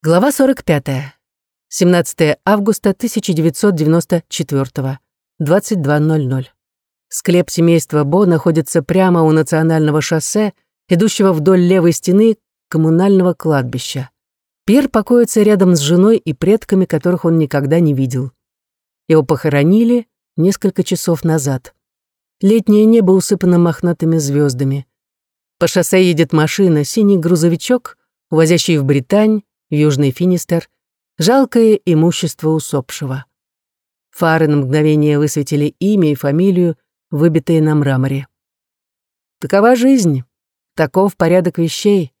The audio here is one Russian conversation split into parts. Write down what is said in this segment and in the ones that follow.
Глава 45. 17 августа 1994. 22.00. Склеп семейства Бо находится прямо у национального шоссе, идущего вдоль левой стены коммунального кладбища. Пьер покоится рядом с женой и предками, которых он никогда не видел. Его похоронили несколько часов назад. Летнее небо усыпано мохнатыми звездами. По шоссе едет машина, синий грузовичок, увозящий в Британь, Южный Финистер, жалкое имущество усопшего. Фары на мгновение высветили имя и фамилию, выбитые на мраморе. Такова жизнь, таков порядок вещей.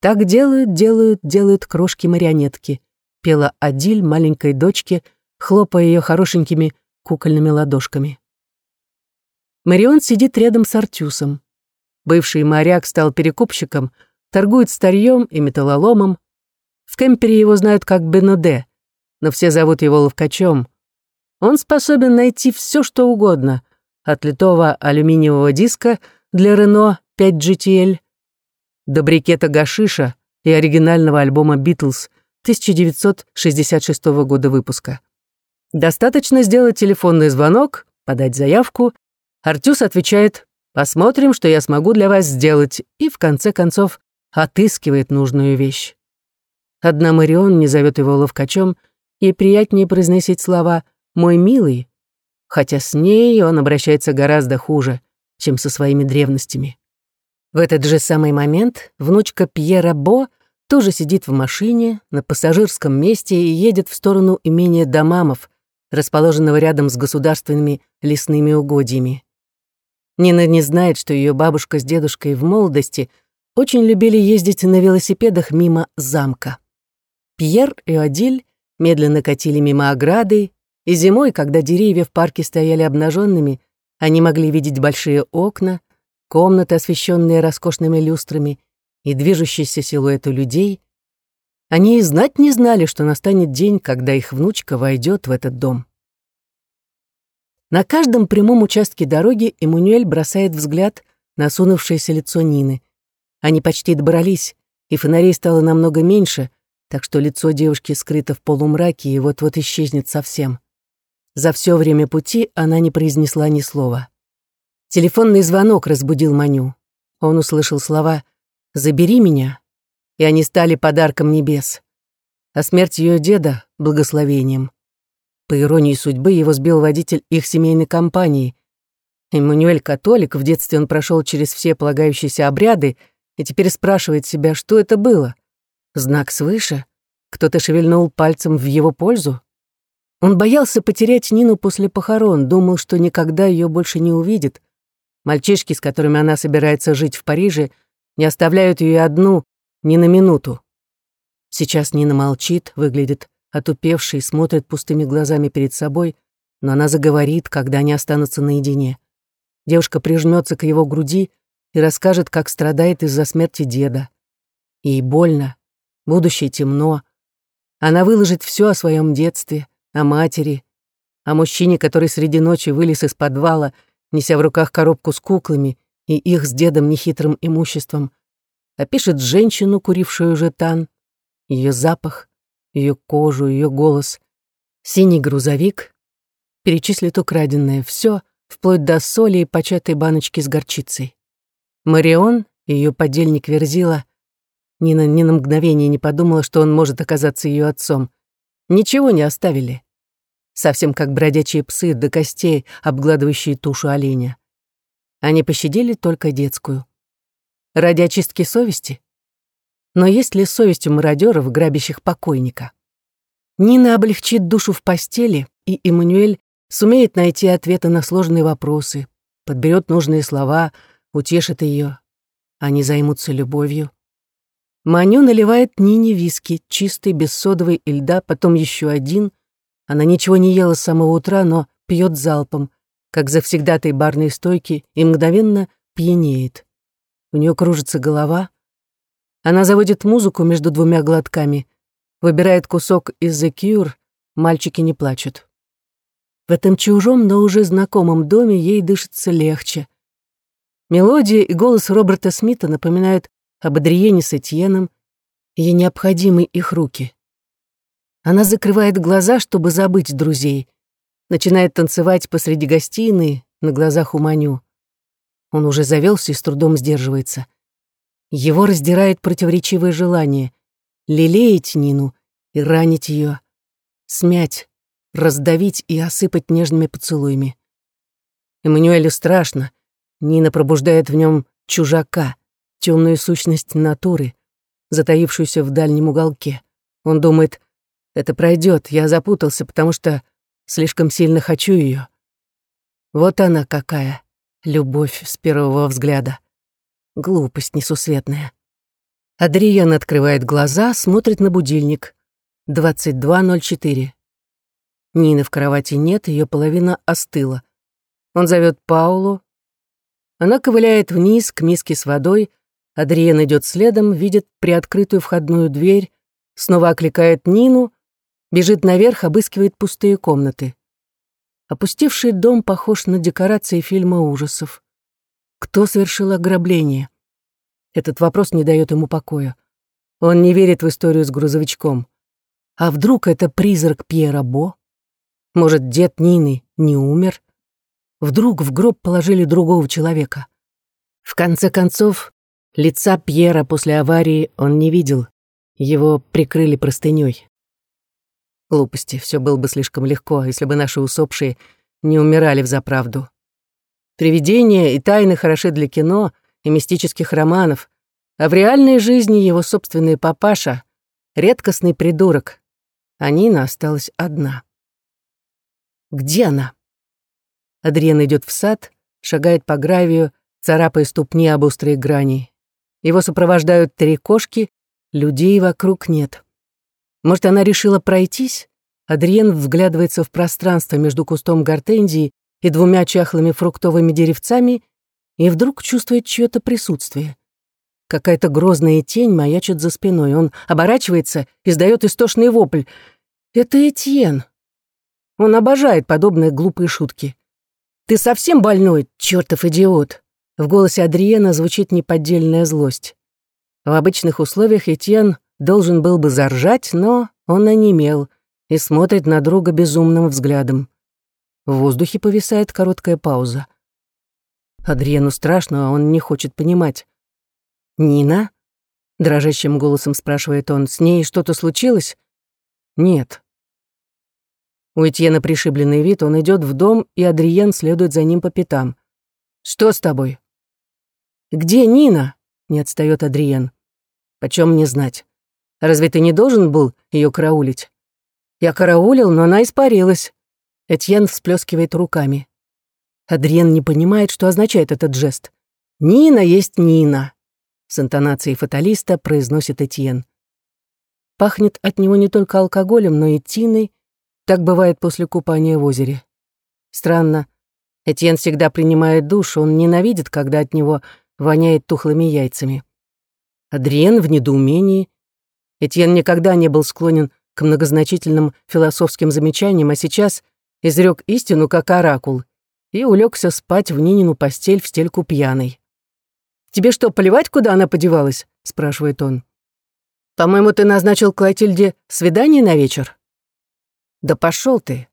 Так делают, делают, делают крошки-марионетки, пела Адиль маленькой дочке, хлопая ее хорошенькими кукольными ладошками. Марион сидит рядом с Артюсом. Бывший моряк стал перекупщиком, торгует старьем и металлоломом, в кемпере его знают как Беноде, но все зовут его Ловкачом. Он способен найти все, что угодно, от литого алюминиевого диска для Рено 5 GTL до брикета гашиша и оригинального альбома «Битлз» 1966 года выпуска. Достаточно сделать телефонный звонок, подать заявку. Артюс отвечает «Посмотрим, что я смогу для вас сделать», и в конце концов отыскивает нужную вещь. Одна Марион не зовет его ловкачом, ей приятнее произносить слова «мой милый», хотя с ней он обращается гораздо хуже, чем со своими древностями. В этот же самый момент внучка Пьера Бо тоже сидит в машине на пассажирском месте и едет в сторону имения Дамамов, расположенного рядом с государственными лесными угодьями. Нина не знает, что ее бабушка с дедушкой в молодости очень любили ездить на велосипедах мимо замка. Пьер и Адиль медленно катили мимо ограды, и зимой, когда деревья в парке стояли обнаженными, они могли видеть большие окна, комнаты, освещенные роскошными люстрами, и движущиеся силуэты людей. Они и знать не знали, что настанет день, когда их внучка войдет в этот дом. На каждом прямом участке дороги Эммануэль бросает взгляд на сунувшееся лицо Нины. Они почти добрались, и фонарей стало намного меньше, так что лицо девушки скрыто в полумраке и вот-вот исчезнет совсем. За все время пути она не произнесла ни слова. Телефонный звонок разбудил Маню. Он услышал слова «Забери меня», и они стали подарком небес. А смерть ее деда — благословением. По иронии судьбы, его сбил водитель их семейной компании. Эммануэль католик, в детстве он прошел через все полагающиеся обряды и теперь спрашивает себя, что это было — Знак свыше? Кто-то шевельнул пальцем в его пользу? Он боялся потерять Нину после похорон, думал, что никогда ее больше не увидит. Мальчишки, с которыми она собирается жить в Париже, не оставляют ее одну ни на минуту. Сейчас Нина молчит, выглядит отупевшей, смотрит пустыми глазами перед собой, но она заговорит, когда они останутся наедине. Девушка прижмется к его груди и расскажет, как страдает из-за смерти деда. Ей больно, будущее темно. Она выложит все о своем детстве, о матери, о мужчине, который среди ночи вылез из подвала, неся в руках коробку с куклами и их с дедом нехитрым имуществом, опишет женщину, курившую жетан, ее запах, ее кожу, ее голос, синий грузовик, перечислит украденное все, вплоть до соли и початой баночки с горчицей. Марион, ее подельник Верзила, Нина ни на мгновение не подумала, что он может оказаться ее отцом. Ничего не оставили. Совсем как бродячие псы до костей, обгладывающие тушу оленя. Они пощадили только детскую. Ради очистки совести? Но есть ли совесть у мародеров, грабящих покойника? Нина облегчит душу в постели, и Эммануэль сумеет найти ответы на сложные вопросы, подберет нужные слова, утешит ее. Они займутся любовью. Маню наливает Нине виски, чистый, без содовой и льда, потом еще один. Она ничего не ела с самого утра, но пьет залпом, как завсегдатой барной стойки, и мгновенно пьянеет. У нее кружится голова. Она заводит музыку между двумя глотками, выбирает кусок из The Cure, мальчики не плачут. В этом чужом, но уже знакомом доме ей дышится легче. Мелодия и голос Роберта Смита напоминают об Адриене с Этьеном, Ей необходимы их руки. Она закрывает глаза, чтобы забыть друзей. Начинает танцевать посреди гостиной, на глазах у Маню. Он уже завелся и с трудом сдерживается. Его раздирает противоречивое желание лелеять Нину и ранить ее, смять, раздавить и осыпать нежными поцелуями. Эммануэлю страшно. Нина пробуждает в нем чужака, темную сущность натуры, затаившуюся в дальнем уголке. Он думает, это пройдет, я запутался, потому что слишком сильно хочу ее. Вот она какая, любовь с первого взгляда. Глупость несусветная. Адриан открывает глаза, смотрит на будильник. 22.04. Нины в кровати нет, ее половина остыла. Он зовет Паулу. Она ковыляет вниз к миске с водой. Адриан идет следом, видит приоткрытую входную дверь, снова окликает Нину, бежит наверх, обыскивает пустые комнаты. Опустевший дом похож на декорации фильма ужасов. Кто совершил ограбление? Этот вопрос не дает ему покоя. Он не верит в историю с грузовичком. А вдруг это призрак Пьера Бо? Может, дед Нины не умер? Вдруг в гроб положили другого человека? В конце концов, лица Пьера после аварии он не видел. Его прикрыли простыней. Глупости, все было бы слишком легко, если бы наши усопшие не умирали в заправду. Привидения и тайны хороши для кино и мистических романов, а в реальной жизни его собственный папаша — редкостный придурок, а Нина осталась одна. Где она? Адриан идет в сад, шагает по гравию, царапая ступни об острые грани. Его сопровождают три кошки, людей вокруг нет. Может, она решила пройтись? Адриен вглядывается в пространство между кустом гортензии и двумя чахлыми фруктовыми деревцами и вдруг чувствует чье-то присутствие. Какая-то грозная тень маячит за спиной. Он оборачивается, издает истошный вопль. Это Этьен. Он обожает подобные глупые шутки. «Ты совсем больной, чертов идиот!» В голосе Адриена звучит неподдельная злость. В обычных условиях Этьен должен был бы заржать, но он онемел и смотрит на друга безумным взглядом. В воздухе повисает короткая пауза. Адриену страшно, а он не хочет понимать. «Нина?» — дрожащим голосом спрашивает он. «С ней что-то случилось?» «Нет». У Этьена пришибленный вид, он идет в дом, и Адриен следует за ним по пятам. «Что с тобой?» «Где Нина?» — не отстает Адриен. «Почем мне знать? Разве ты не должен был ее караулить?» «Я караулил, но она испарилась». Этьен всплескивает руками. Адриен не понимает, что означает этот жест. «Нина есть Нина», — с интонацией фаталиста произносит Этьен. Пахнет от него не только алкоголем, но и тиной. Так бывает после купания в озере. Странно. Этьен всегда принимает душ, он ненавидит, когда от него воняет тухлыми яйцами. Адриен в недоумении. Этьен никогда не был склонен к многозначительным философским замечаниям, а сейчас изрек истину как оракул и улегся спать в Нинину постель в стельку пьяной. «Тебе что, поливать, куда она подевалась?» — спрашивает он. «По-моему, ты назначил Клотильде свидание на вечер?» «Да пошел ты!»